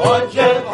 Watch it,